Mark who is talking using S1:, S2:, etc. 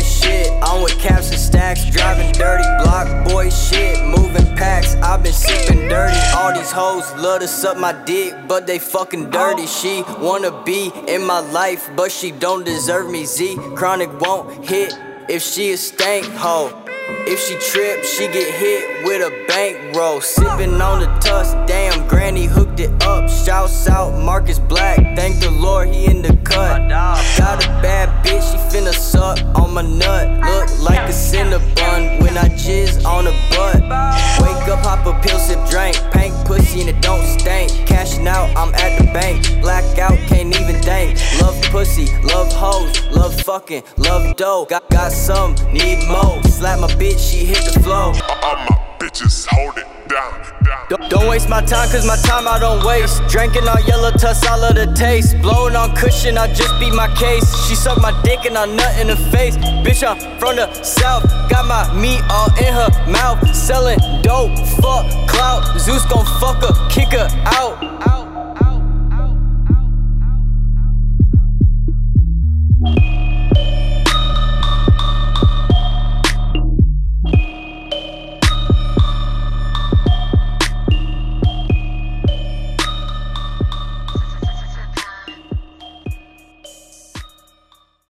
S1: boy shit. I'm with caps and stacks, driving dirty block boy shit. Moving packs, I've been sipping dirty. All these hoes love to suck my dick, but they fucking dirty. Oh. She wanna be in my life, but she don't deserve me. Z Chronic won't hit if she a stank hoe. If she trip, she get hit with a bankroll. Sipping on the tuss, damn, granny hooked it up. Shouts out Marcus Black, thank the Lord he in the cut. My nut. Look like a cinnabon when I jizz on the butt. Wake up, pop a pill, sip drink. Pank pussy and it don't stink. Cashing out, I'm at the bank. Blackout, can't even think. Love pussy, love hoes, love fucking, love dough. Got, got some, need more. Slap
S2: hold it down, down.
S1: Don't, waste my time, cause my time I don't waste. Drinking on yellow tuss, all of the taste. Blowing on cushion, I just beat my case. She suck my dick and I nut in the face. Bitch, I'm from the south. Got my meat all in her mouth. Selling dope, fuck clout. Zeus gon' fuck her, kick her out. out.